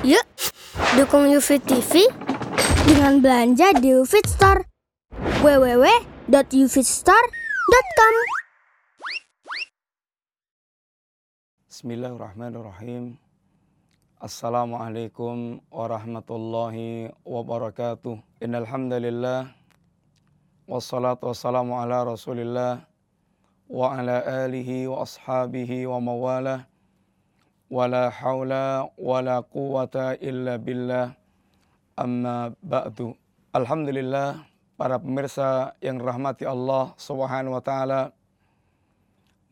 Yuk, dukung UFIT TV dengan belanja di UFIT Store. www.ufitstore.com Bismillahirrahmanirrahim. Assalamualaikum warahmatullahi wabarakatuh. Innal hamdalillah wassalatu wassalamu ala Rasulillah wa ala alihi wa ashabihi wa mawalah. Wala haula wala quwata illa billah. Amma ba'du. Alhamdulillah para pemirsa yang rahmati Allah Subhanahu wa taala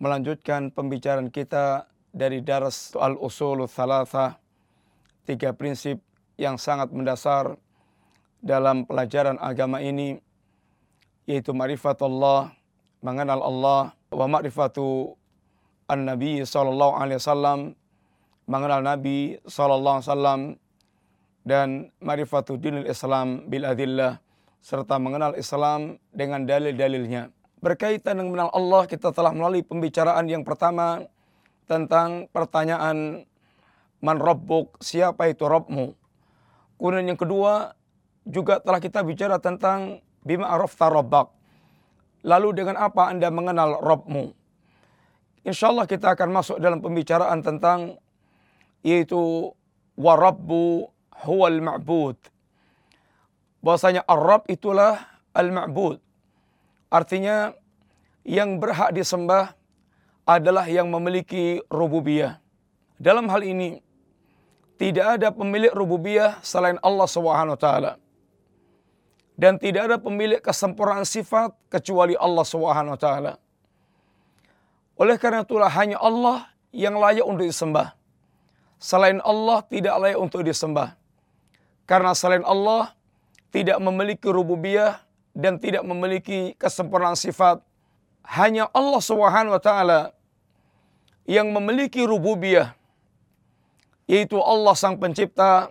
melanjutkan pembicaraan kita dari daras al-usul thalatha tiga prinsip yang sangat mendasar dalam pelajaran agama ini yaitu Allah, mengenal Allah, wa ma'rifatu an-nabi sallallahu alaihi wasallam, mengenal Nabi sallallahu alaihi wasallam dan ma'rifatu dinul Islam bil adillah serta mengenal Islam dengan dalil-dalilnya. Berkaitan dengan mengenal Allah, kita telah melalui pembicaraan yang pertama tentang pertanyaan Man Rabbuk, siapa itu Rabbmu? Kemudian yang kedua, juga telah kita bicara tentang Bima Arafta Rabbak. Lalu dengan apa Anda mengenal Rabbmu? Insya Allah kita akan masuk dalam pembicaraan tentang yaitu warabbu huwal ma'bud. Bahwasanya Ar-Rabb itulah al-ma'bud. Artinya yang berhak disembah adalah yang memiliki rububiyah. Dalam hal ini tidak ada pemilik rububiyah selain Allah Subhanahu wa taala. Dan tidak ada pemilik kesempurnaan sifat kecuali Allah Subhanahu wa taala. Oleh karena itulah hanya Allah yang layak untuk disembah. Selain Allah tidak layak untuk disembah. Karena selain Allah tidak memiliki rububiyah dan tidak memiliki kesempurnaan sifat. Hanya Allah Subhanahu wa taala yang memiliki rububiyah yaitu Allah sang pencipta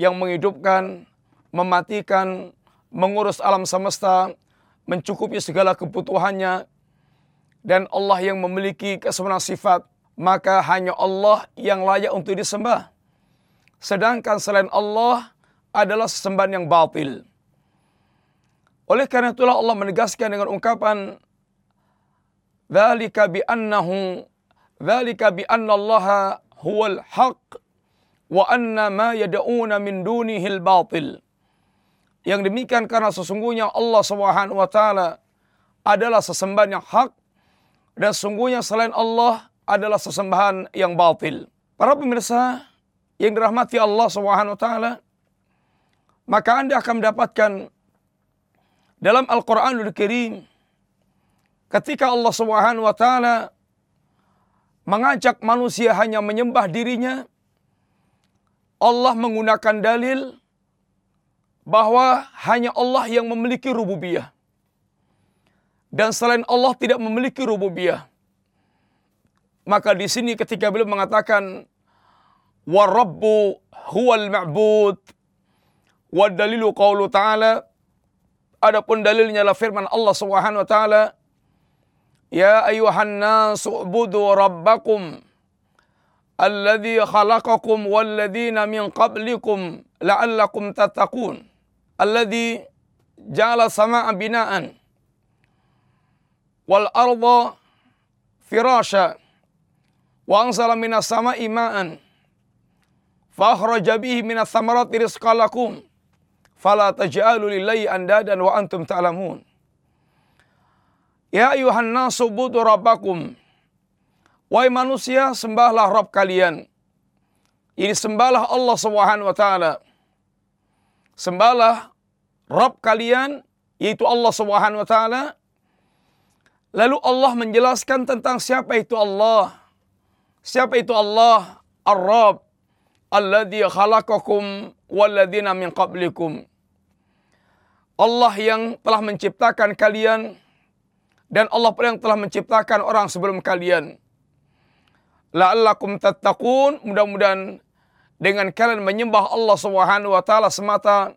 yang menghidupkan, mematikan, mengurus alam semesta, mencukupi segala kebutuhannya, dan Allah yang memiliki kesempurnaan sifat, maka hanya Allah yang layak untuk disembah. Sedangkan selain Allah adalah sesembahan yang batil. Oleh karena itulah Allah menegaskan dengan ungkapan Dzalika bi annahu dzalika bi anna Allah huwal haq wa anna ma yad'una min dunihil batil. Yang demikian karena sesungguhnya Allah Subhanahu wa taala adalah sesembahan yang hak dan sesungguhnya selain Allah adalah sesembahan yang batil. Para pemirsa yang dirahmati Allah Subhanahu wa taala, maka Anda akan mendapatkan dalam Al-Qur'anul Karim ketika Allah Subhanahu wa taala mengajak manusia hanya menyembah dirinya, Allah menggunakan dalil bahwa hanya Allah yang memiliki rububiyah. Dan selain Allah tidak memiliki rububiyah. Maka di sini ketika beliau mengatakan warabbu huwal ma'bud wa dalilu qawlu ta'ala adapun dalilnya adalah firman Allah Subhanahu wa taala ya ayuhan nasu ubudu rabbakum alladhi khalaqakum walladhina min qablikum la'allakum tattaqun alladhi ja'ala sama'a bina'an wal arda firasha wa anzala minas sama'i ma'an fa akhraja bihi minas thamarati rizqalakum fala taj'alu lillahi andadan wa antum ta'lamun ya ayuhan nasu rabbakum Wahai manusia, sembahlah Rabb kalian. Ini sembahlah Allah Subhanahu wa taala. Sembahlah Rabb kalian yaitu Allah Subhanahu wa taala. Lalu Allah menjelaskan tentang siapa itu Allah. Siapa itu Allah? Ar-Rabb alladzi khalaqakum walladzina min qablikum. Allah yang telah menciptakan kalian dan Allah pula yang telah menciptakan orang sebelum kalian la'allakum tattaqun mudah-mudahan dengan kalian menyembah Allah Subhanahu wa taala semata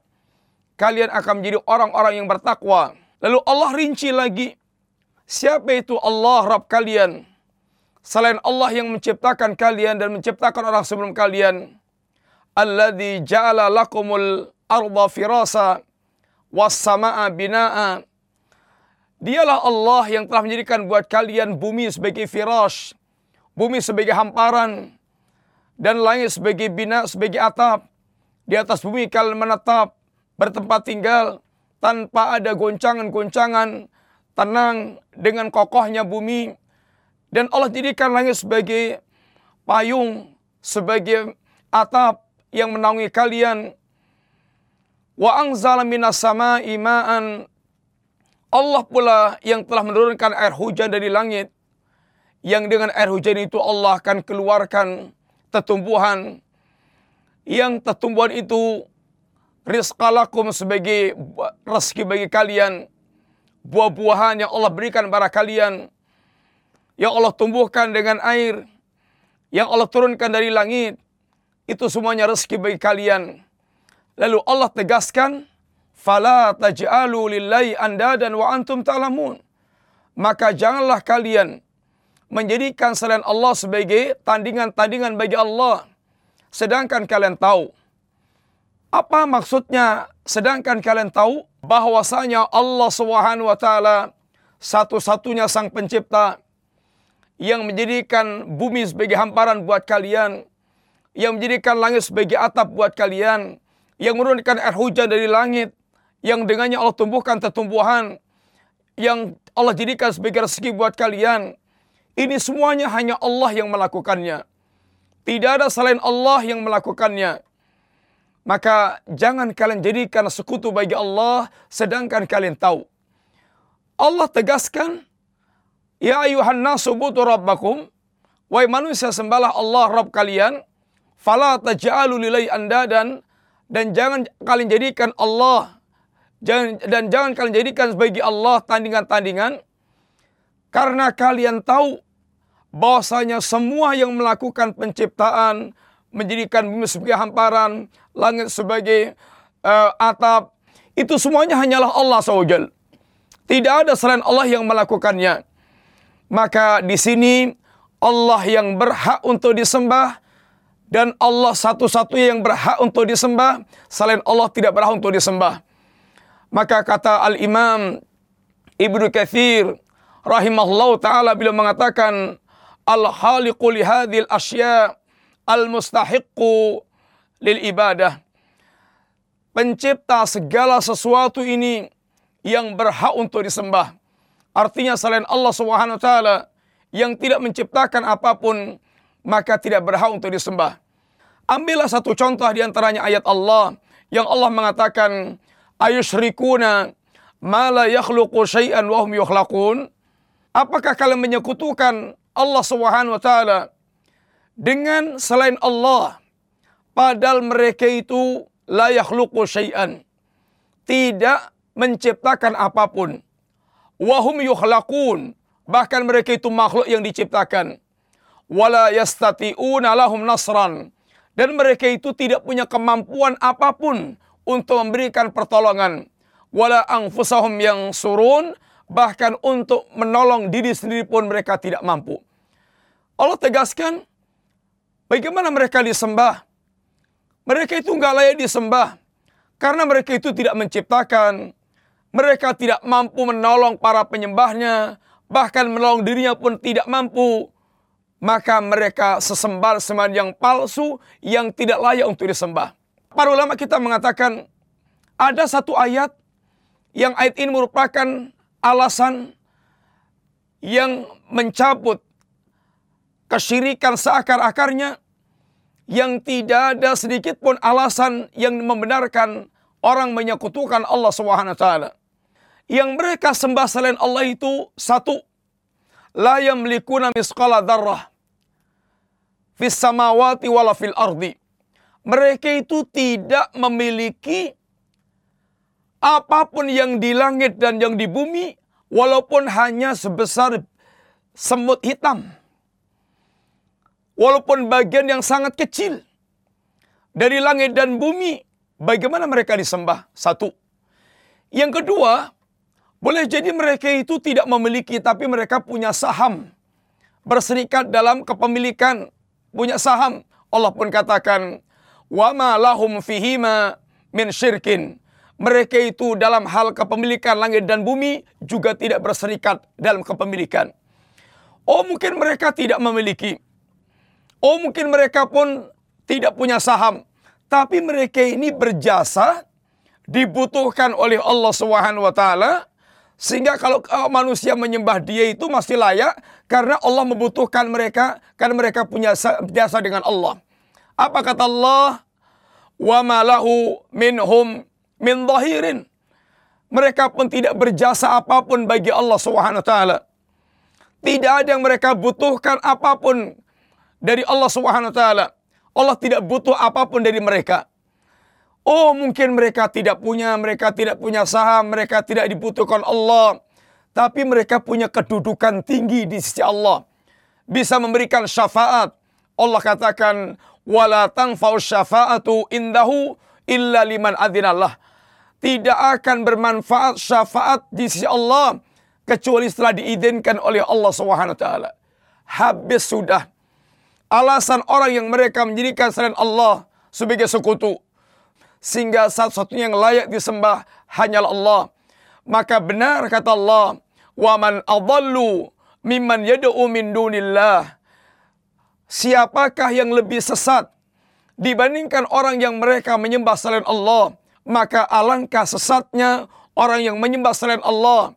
kalian akan menjadi orang-orang yang bertakwa. Lalu Allah rinci lagi siapa itu Allah Rabb kalian? Selain Allah yang menciptakan kalian dan menciptakan orang sebelum kalian. alladzi ja'ala lakumul arda firasa was samaa bina'a. Dialah Allah yang telah menjadikan buat kalian bumi sebagai firash, bumi sebagai hamparan, dan langit sebagai bina, sebagai atap. Di atas bumi kalian menetap, bertempat tinggal, tanpa ada goncangan-goncangan, tenang dengan kokohnya bumi. Dan Allah jadikan langit sebagai payung, sebagai atap yang menaungi kalian. Wa anzala minas sama'i ma'an Allah pula yang telah menurunkan air hujan dari langit. Yang dengan air hujan itu Allah akan keluarkan tetumbuhan. Yang tetumbuhan itu rizqalakum sebagai rezeki bagi kalian. Buah-buahan yang Allah berikan kepada kalian. Yang Allah tumbuhkan dengan air. Yang Allah turunkan dari langit. Itu semuanya rezeki bagi kalian. Lalu Allah tegaskan Fala taj'alu lillahi andadan wa antum ta'lamun. Maka janganlah kalian menjadikan selain Allah sebagai tandingan-tandingan bagi Allah. Sedangkan kalian tahu. Apa maksudnya sedangkan kalian tahu bahwasanya Allah Subhanahu wa taala satu-satunya sang pencipta yang menjadikan bumi sebagai hamparan buat kalian, yang menjadikan langit sebagai atap buat kalian, yang menurunkan air hujan dari langit, yang dengannya Allah tumbuhkan tumbuhan yang Allah jadikan sebagai rezeki buat kalian. Ini semuanya hanya Allah yang melakukannya. Tidak ada selain Allah yang melakukannya. Maka jangan kalian jadikan sekutu bagi Allah sedangkan kalian tahu. Allah tegaskan, Ya ayuhan nasu butu rabbakum. Wahai manusia sembahlah Allah Rabb kalian. Fala taj'alu lilai anda dan dan jangan kalian jadikan Allah Jangan, dan jangan kalian jadikan sebagai Allah tandingan-tandingan. Karena kalian tahu bahwasanya semua yang melakukan penciptaan, menjadikan bumi sebagai hamparan, langit sebagai uh, atap, itu semuanya hanyalah Allah SWT. Tidak ada selain Allah yang melakukannya. Maka di sini Allah yang berhak untuk disembah dan Allah satu-satunya yang berhak untuk disembah. Selain Allah tidak berhak untuk disembah. Maka kata Al-Imam Ibnu Kathir rahimahullah taala bila mengatakan al-khaliqu li hadhil asya al-mustahiqqu lil ibadah. Pencipta segala sesuatu ini yang berhak untuk disembah. Artinya selain Allah Subhanahu wa taala yang tidak menciptakan apa pun maka tidak berhak untuk disembah. Ambillah satu contoh di antaranya ayat Allah yang Allah mengatakan ayusyrikuna ma la yakhluqu syai'an wa hum yukhlaqun? Apakah kalian menyekutukan Allah Subhanahu wa taala dengan selain Allah padahal mereka itu la yakhluqu syai'an tidak menciptakan apa pun wa hum yukhlaqun bahkan mereka itu makhluk yang diciptakan wala yastati'una lahum nasran dan mereka itu tidak punya kemampuan apa pun untuk memberikan pertolongan wala anfusahum yang surun bahkan untuk menolong diri sendiri pun mereka tidak mampu. Allah tegaskan bagaimana mereka disembah. Mereka itu enggak layak disembah karena mereka itu tidak menciptakan. Mereka tidak mampu menolong para penyembahnya, bahkan menolong dirinya pun tidak mampu. Maka mereka sesembah sembahan yang palsu yang tidak layak untuk disembah. Para ulama kita mengatakan ada satu ayat yang ayat ini merupakan alasan yang mencabut kesyirikan seakar-akarnya yang tidak ada sedikit pun alasan yang membenarkan orang menyekutukan Allah Subhanahu wa. Yang mereka sembah selain Allah itu satu la yamlikuna misqala dzarrah fis samawati wala fil ardi mereka itu tidak memiliki apa pun yang di langit dan yang di bumi, walaupun hanya sebesar semut hitam. Walaupun bagian yang sangat kecil dari langit dan bumi, bagaimana mereka disembah? Satu. Yang kedua, boleh jadi mereka itu tidak memiliki, tapi mereka punya saham. Berserikat dalam kepemilikan, punya saham. Allah pun katakan, wa ma lahum fihima min syirkin. Mereka itu dalam hal kepemilikan langit dan bumi juga tidak berserikat dalam kepemilikan. Oh mungkin mereka tidak memiliki. Oh mungkin mereka pun tidak punya saham. Tapi mereka ini berjasa dibutuhkan oleh Allah Subhanahu wa taala sehingga kalau manusia menyembah dia itu masih layak karena Allah membutuhkan mereka karena mereka punya jasa dengan Allah. Apa kata Allah? Wa malahu minhum min dhahirin. Mereka pun tidak berjasa apa pun bagi Allah Subhanahu taala. Tidak ada yang mereka butuhkan apa pun dari Allah Subhanahu taala. Allah tidak butuh apa pun dari mereka. Oh mungkin mereka tidak punya, mereka tidak punya saham, mereka tidak dibutuhkan Allah. Tapi mereka punya kedudukan tinggi di sisi Allah. Bisa memberikan syafaat. Allah katakan, wala tangfa'u syafa'atu indahu illa liman adinallah. Tidak akan bermanfaat syafaat di sisi Allah kecuali setelah diizinkan oleh Allah taala. Habis sudah. Alasan orang yang mereka menjadikan selain Allah sebagai sekutu sehingga satu-satunya yang layak disembah hanyalah Allah. Maka benar kata Allah, "Wa man adallu mimman yad'u min dunillah." Siapakah yang lebih sesat dibandingkan orang yang mereka menyembah selain Allah? Maka alangkah sesatnya orang yang menyembah selain Allah.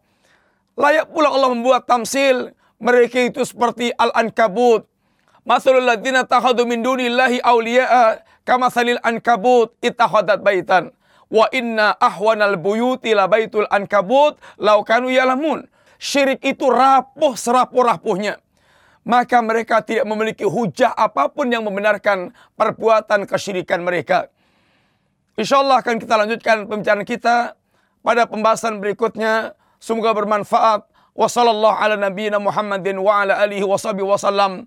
Layak pula Allah membuat tamsil mereka itu seperti al-ankabut. Masalul ladzina takhadu min dunillahi awliya'a kama salil ankabut ittahadat baitan. Wa inna ahwanal buyuti la baitul ankabut lau kanu yalamun. Syirik itu rapuh serapuh-rapuhnya. Maka mereka tidak memiliki hujah apa pun yang membenarkan perbuatan kesyirikan mereka. Insyaallah akan kita lanjutkan pembicaraan kita pada pembahasan berikutnya. Semoga bermanfaat. Wa sallallahu ala nabiyyina Muhammadin wa ala alihi wa wasallam